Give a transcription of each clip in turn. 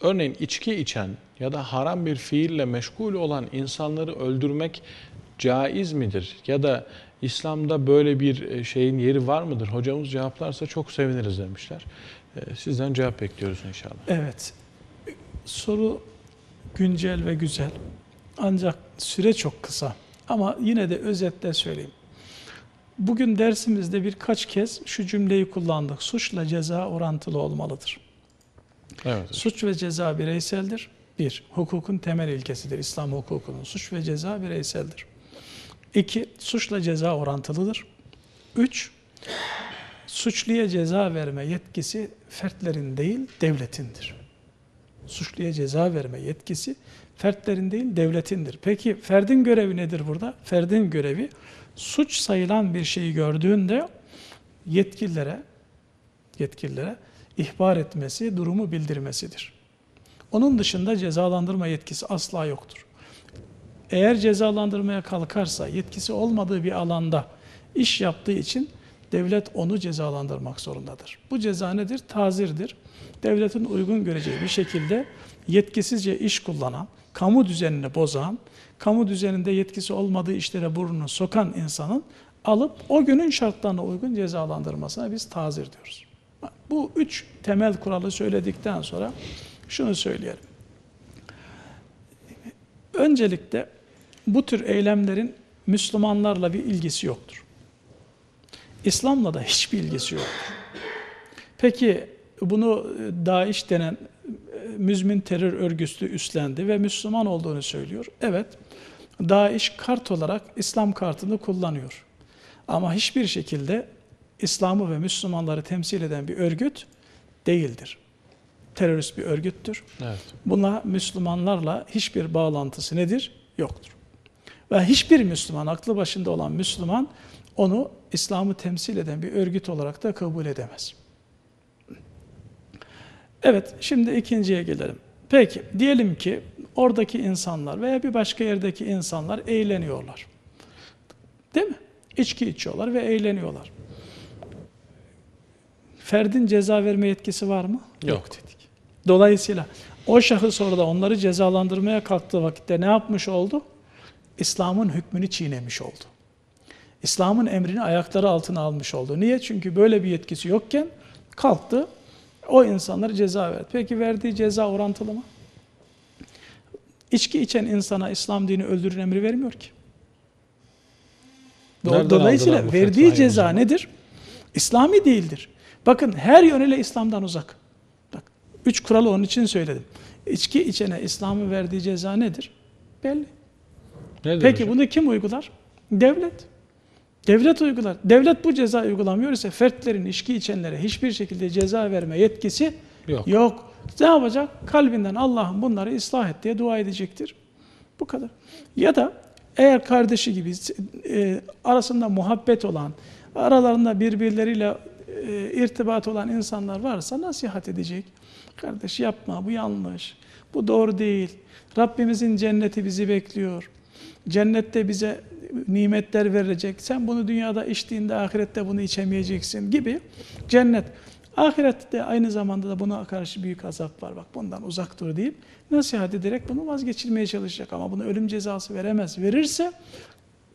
örneğin içki içen ya da haram bir fiille meşgul olan insanları öldürmek caiz midir? Ya da İslam'da böyle bir e, şeyin yeri var mıdır? Hocamız cevaplarsa çok seviniriz demişler. E, Sizden cevap bekliyoruz inşallah. Evet. Soru güncel ve güzel. Ancak süre çok kısa. Ama yine de özetle söyleyeyim. Bugün dersimizde birkaç kez şu cümleyi kullandık. Suçla ceza orantılı olmalıdır. Evet. Suç ve ceza bireyseldir. Bir, hukukun temel ilkesidir. İslam hukukunun suç ve ceza bireyseldir. İki, suçla ceza orantılıdır. Üç, suçluya ceza verme yetkisi fertlerin değil devletindir. Suçluya ceza verme yetkisi fertlerin değil devletindir. Peki ferdin görevi nedir burada? Ferdin görevi suç sayılan bir şeyi gördüğünde yetkililere yetkililere ihbar etmesi, durumu bildirmesidir. Onun dışında cezalandırma yetkisi asla yoktur. Eğer cezalandırmaya kalkarsa yetkisi olmadığı bir alanda iş yaptığı için devlet onu cezalandırmak zorundadır. Bu ceza nedir? Tazirdir. Devletin uygun göreceği bir şekilde yetkisizce iş kullanan, kamu düzenini bozan, kamu düzeninde yetkisi olmadığı işlere burnunu sokan insanın alıp o günün şartlarına uygun cezalandırmasına biz tazir diyoruz. Bu üç temel kuralı söyledikten sonra şunu söyleyelim. Öncelikle bu tür eylemlerin Müslümanlarla bir ilgisi yoktur. İslam'la da hiçbir ilgisi yoktur. Peki bunu Daesh denen e, müzmin terör örgütü üstlendi ve Müslüman olduğunu söylüyor. Evet, Daesh kart olarak İslam kartını kullanıyor. Ama hiçbir şekilde İslam'ı ve Müslümanları temsil eden bir örgüt değildir. Terörist bir örgüttür. Evet. Buna Müslümanlarla hiçbir bağlantısı nedir? Yoktur. Ve hiçbir Müslüman, aklı başında olan Müslüman onu İslam'ı temsil eden bir örgüt olarak da kabul edemez. Evet, şimdi ikinciye gelelim. Peki, diyelim ki oradaki insanlar veya bir başka yerdeki insanlar eğleniyorlar. Değil mi? İçki içiyorlar ve eğleniyorlar. Ferdin ceza verme yetkisi var mı? Yok. dedik. Dolayısıyla o şahıs orada onları cezalandırmaya kalktığı vakitte ne yapmış oldu? İslam'ın hükmünü çiğnemiş oldu. İslam'ın emrini ayakları altına almış oldu. Niye? Çünkü böyle bir yetkisi yokken kalktı, o insanlara ceza verdi. Peki verdiği ceza orantılı mı? İçki içen insana İslam dini öldürün emri vermiyor ki. Nereden Dolayısıyla verdiği ceza nedir? İslami değildir. Bakın her yönüyle İslam'dan uzak. Bak, üç kuralı onun için söyledim. İçki içene İslam'ın verdiği ceza nedir? Belli. Nedir Peki hocam? bunu kim uygular? Devlet. Devlet uygular. Devlet bu ceza uygulamıyor ise fertlerin içki içenlere hiçbir şekilde ceza verme yetkisi Yok. yok. Ne yapacak? Kalbinden Allah'ım bunları ıslah et diye dua edecektir. Bu kadar. Ya da eğer kardeşi gibi e, arasında muhabbet olan, aralarında birbirleriyle e, irtibat olan insanlar varsa nasihat edecek. Kardeş yapma bu yanlış. Bu doğru değil. Rabbimizin cenneti bizi bekliyor. Cennette bize nimetler verecek. Sen bunu dünyada içtiğinde ahirette bunu içemeyeceksin gibi. Cennet. Ahirette aynı zamanda da buna karşı büyük azap var. Bak bundan uzak dur deyip nasihat ederek bunu vazgeçirmeye çalışacak. Ama bunu ölüm cezası veremez. Verirse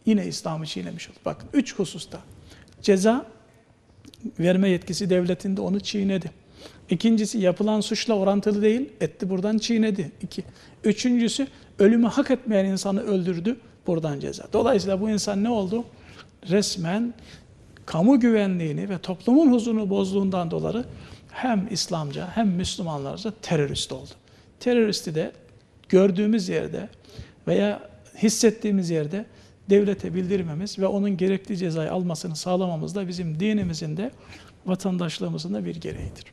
yine İslam'ı çiğnemiş olur. Bakın üç hususta. Ceza verme yetkisi devletinde onu çiğnedi. İkincisi yapılan suçla orantılı değil, etti buradan çiğnedi. İki. Üçüncüsü ölümü hak etmeyen insanı öldürdü, buradan ceza. Dolayısıyla bu insan ne oldu? Resmen kamu güvenliğini ve toplumun huzurunu bozduğundan dolayı hem İslamca hem Müslümanlarca terörist oldu. Teröristi de gördüğümüz yerde veya hissettiğimiz yerde devlete bildirmemiz ve onun gerekli cezayı almasını sağlamamız da bizim dinimizin de vatandaşlığımızın da bir gereğidir.